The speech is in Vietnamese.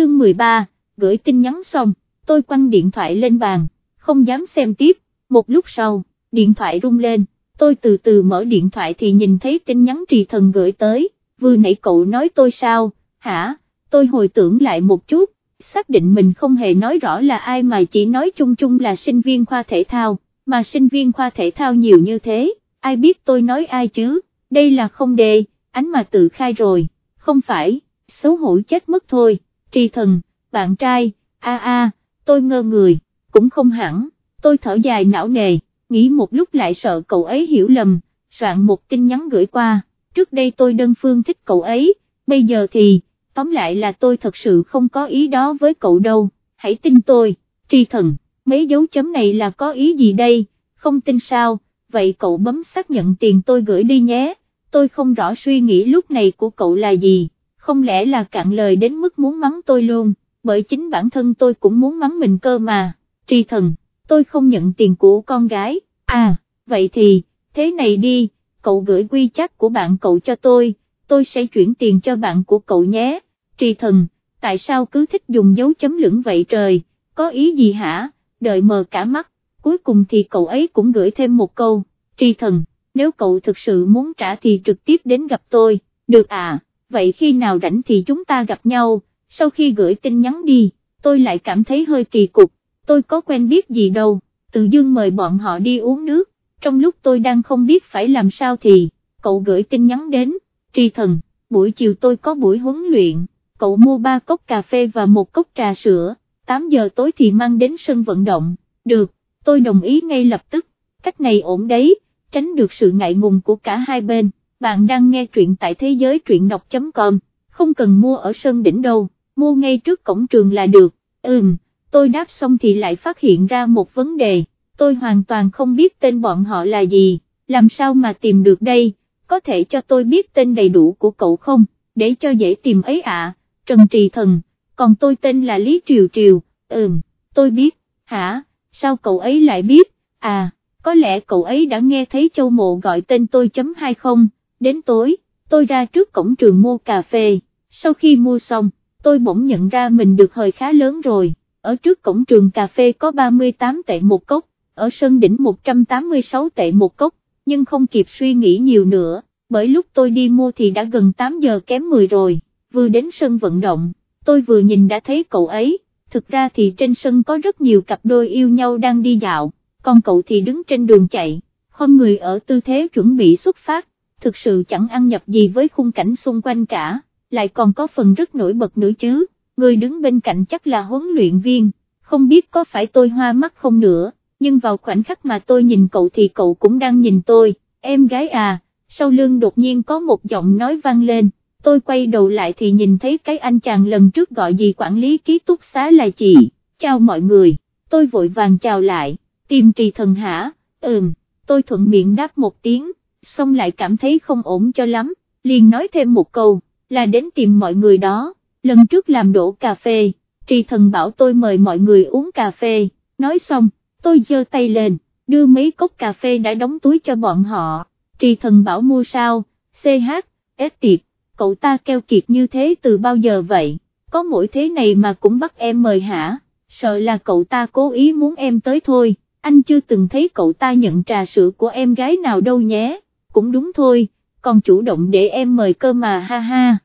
chương 13, gửi tin nhắn xong, tôi quăng điện thoại lên bàn, không dám xem tiếp, một lúc sau, điện thoại rung lên, tôi từ từ mở điện thoại thì nhìn thấy tin nhắn trì thần gửi tới, vừa nãy cậu nói tôi sao, hả, tôi hồi tưởng lại một chút, xác định mình không hề nói rõ là ai mà chỉ nói chung chung là sinh viên khoa thể thao, mà sinh viên khoa thể thao nhiều như thế, ai biết tôi nói ai chứ, đây là không đề, ánh mà tự khai rồi, không phải, xấu hổ chết mất thôi, trì thần, bạn trai, a a, tôi ngơ người, cũng không hẳn, tôi thở dài não nề, nghĩ một lúc lại sợ cậu ấy hiểu lầm, soạn một tin nhắn gửi qua, trước đây tôi đơn phương thích cậu ấy, bây giờ thì, tóm lại là tôi thật sự không có ý đó với cậu đâu, hãy tin tôi, tri thần, mấy dấu chấm này là có ý gì đây, không tin sao, vậy cậu bấm xác nhận tiền tôi gửi đi nhé, tôi không rõ suy nghĩ lúc này của cậu là gì, không lẽ là cạn lời đến mức muốn mắng tôi luôn, bởi chính bản thân tôi cũng muốn mắng mình cơ mà, tri thần, tôi không nhận tiền của con gái, à, vậy thì, thế này đi, cậu gửi quy chắc của bạn cậu cho tôi, tôi sẽ chuyển tiền cho bạn của cậu nhé, tri thần, tại sao cứ thích dùng dấu chấm lửng vậy trời, có ý gì hả, đợi mờ cả mắt, cuối cùng thì cậu ấy cũng gửi thêm một câu, tri thần, nếu cậu thực sự muốn trả thì trực tiếp đến gặp tôi, được à, vậy khi nào rảnh thì chúng ta gặp nhau, sau khi gửi tin nhắn đi, tôi lại cảm thấy hơi kỳ cục, tôi có quen biết gì đâu, tự Dương mời bọn họ đi uống nước, trong lúc tôi đang không biết phải làm sao thì, cậu gửi tin nhắn đến, tri thần, buổi chiều tôi có buổi huấn luyện, cậu mua 3 cốc cà phê và một cốc trà sữa, 8 giờ tối thì mang đến sân vận động, được, tôi đồng ý ngay lập tức, cách này ổn đấy, tránh được sự ngại ngùng của cả hai bên, bạn đang nghe truyện tại thế giới truyện đọc.com, không cần mua ở sân đỉnh đâu, mua ngay trước cổng trường là được, ừm, tôi đáp xong thì lại phát hiện ra một vấn đề, tôi hoàn toàn không biết tên bọn họ là gì, làm sao mà tìm được đây, có thể cho tôi biết tên đầy đủ của cậu không, để cho dễ tìm ấy ạ, Trần Trì Thần, còn tôi tên là Lý Triều Triều, ừm, tôi biết, hả, sao cậu ấy lại biết, à, có lẽ cậu ấy đã nghe thấy Châu Mộ gọi tên tôi chấm hay không, đến tối, tôi ra trước cổng trường mua cà phê, sau khi mua xong, tôi bỗng nhận ra mình được hơi khá lớn rồi, ở trước cổng trường cà phê có 38 tệ một cốc, ở sân đỉnh 186 tệ một cốc, nhưng không kịp suy nghĩ nhiều nữa, bởi lúc tôi đi mua thì đã gần 8 giờ kém 10 rồi, vừa đến sân vận động, tôi vừa nhìn đã thấy cậu ấy, thực ra thì trên sân có rất nhiều cặp đôi yêu nhau đang đi dạo, còn cậu thì đứng trên đường chạy, không người ở tư thế chuẩn bị xuất phát, thực sự chẳng ăn nhập gì với khung cảnh xung quanh cả, lại còn có phần rất nổi bật nữa chứ, người đứng bên cạnh chắc là huấn luyện viên, không biết có phải tôi hoa mắt không nữa nhưng vào khoảnh khắc mà tôi nhìn cậu thì cậu cũng đang nhìn tôi, em gái à, sau lưng đột nhiên có một giọng nói vang lên, tôi quay đầu lại thì nhìn thấy cái anh chàng lần trước gọi gì quản lý ký túc xá là chị, chào mọi người, tôi vội vàng chào lại, tìm trì thần hả, ừm, tôi thuận miệng đáp một tiếng, xong lại cảm thấy không ổn cho lắm, liền nói thêm một câu, là đến tìm mọi người đó, lần trước làm đổ cà phê, trì thần bảo tôi mời mọi người uống cà phê, nói xong tôi giơ tay lên, đưa mấy cốc cà phê đã đóng túi cho bọn họ, trì thần bảo mua sao, CH, ép tiệt, cậu ta keo kiệt như thế từ bao giờ vậy, có mỗi thế này mà cũng bắt em mời hả, sợ là cậu ta cố ý muốn em tới thôi, anh chưa từng thấy cậu ta nhận trà sữa của em gái nào đâu nhé, cũng đúng thôi, còn chủ động để em mời cơ mà ha ha.